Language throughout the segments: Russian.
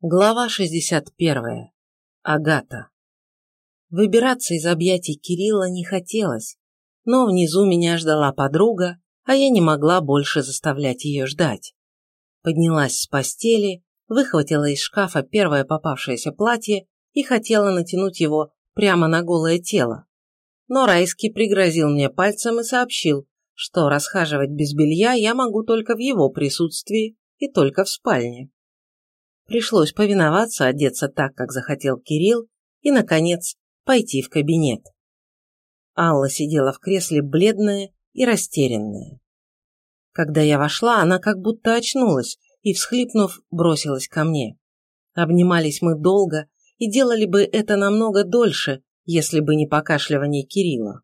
Глава 61. Агата. Выбираться из объятий Кирилла не хотелось, но внизу меня ждала подруга, а я не могла больше заставлять ее ждать. Поднялась с постели, выхватила из шкафа первое попавшееся платье и хотела натянуть его прямо на голое тело. Но Райский пригрозил мне пальцем и сообщил, что расхаживать без белья я могу только в его присутствии и только в спальне. Пришлось повиноваться, одеться так, как захотел Кирилл, и, наконец, пойти в кабинет. Алла сидела в кресле бледная и растерянная. Когда я вошла, она как будто очнулась и, всхлипнув, бросилась ко мне. Обнимались мы долго и делали бы это намного дольше, если бы не покашливание Кирилла.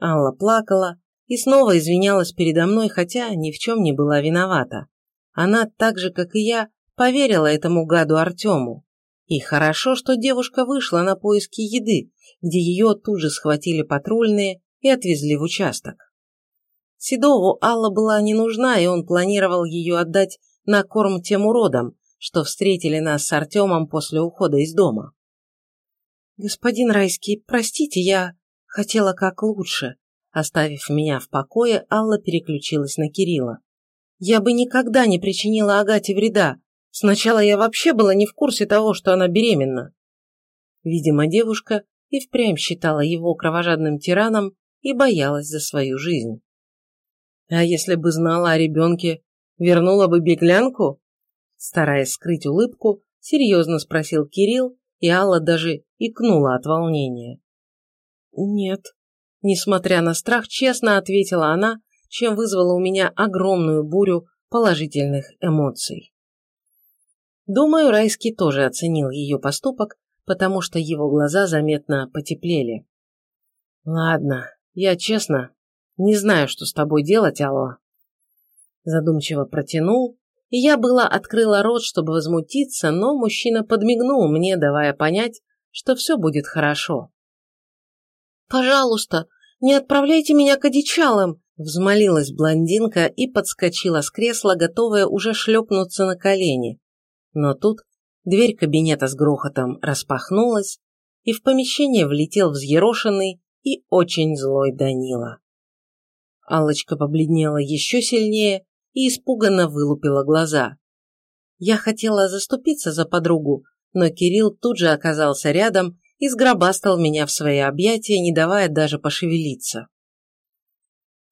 Алла плакала и снова извинялась передо мной, хотя ни в чем не была виновата. Она, так же, как и я, поверила этому гаду Артему. И хорошо, что девушка вышла на поиски еды, где ее тут же схватили патрульные и отвезли в участок. Седову Алла была не нужна, и он планировал ее отдать на корм тем уродам, что встретили нас с Артемом после ухода из дома. «Господин Райский, простите, я хотела как лучше». Оставив меня в покое, Алла переключилась на Кирилла. «Я бы никогда не причинила Агате вреда, Сначала я вообще была не в курсе того, что она беременна. Видимо, девушка и впрямь считала его кровожадным тираном и боялась за свою жизнь. А если бы знала о ребенке, вернула бы беглянку? Стараясь скрыть улыбку, серьезно спросил Кирилл, и Алла даже икнула от волнения. «Нет», – несмотря на страх, честно ответила она, чем вызвала у меня огромную бурю положительных эмоций. Думаю, Райский тоже оценил ее поступок, потому что его глаза заметно потеплели. «Ладно, я честно не знаю, что с тобой делать, Алла». Задумчиво протянул, и я была открыла рот, чтобы возмутиться, но мужчина подмигнул мне, давая понять, что все будет хорошо. «Пожалуйста, не отправляйте меня к одичалам!» взмолилась блондинка и подскочила с кресла, готовая уже шлепнуться на колени. Но тут дверь кабинета с грохотом распахнулась, и в помещение влетел взъерошенный и очень злой Данила. Аллочка побледнела еще сильнее и испуганно вылупила глаза. Я хотела заступиться за подругу, но Кирилл тут же оказался рядом и сгробастал меня в свои объятия, не давая даже пошевелиться.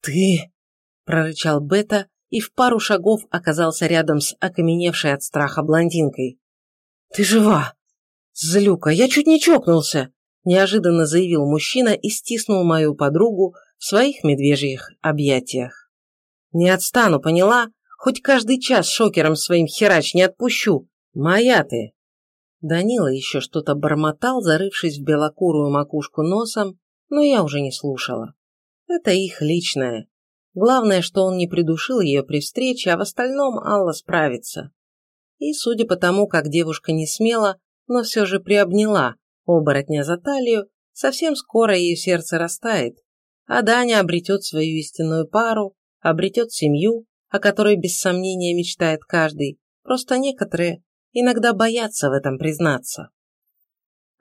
«Ты!» – прорычал Бета и в пару шагов оказался рядом с окаменевшей от страха блондинкой. «Ты жива!» «Злюка, я чуть не чокнулся!» неожиданно заявил мужчина и стиснул мою подругу в своих медвежьих объятиях. «Не отстану, поняла? Хоть каждый час шокером своим херач не отпущу! Моя ты!» Данила еще что-то бормотал, зарывшись в белокурую макушку носом, но я уже не слушала. Это их личное. Главное, что он не придушил ее при встрече, а в остальном Алла справится. И, судя по тому, как девушка не смела, но все же приобняла оборотня за талию, совсем скоро ее сердце растает, а Даня обретет свою истинную пару, обретет семью, о которой без сомнения мечтает каждый, просто некоторые иногда боятся в этом признаться.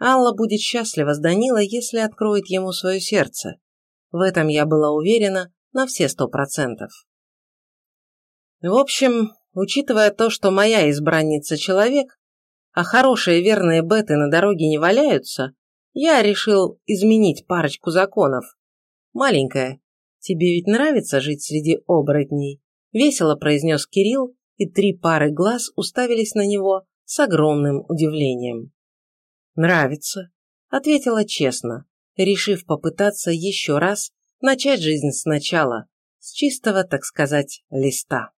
Алла будет счастлива с Данилой, если откроет ему свое сердце. В этом я была уверена, на все сто процентов. В общем, учитывая то, что моя избранница человек, а хорошие верные беты на дороге не валяются, я решил изменить парочку законов. Маленькая, тебе ведь нравится жить среди оборотней? Весело произнес Кирилл, и три пары глаз уставились на него с огромным удивлением. «Нравится», — ответила честно, решив попытаться еще раз начать жизнь сначала, с чистого, так сказать, листа.